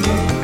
Yeah.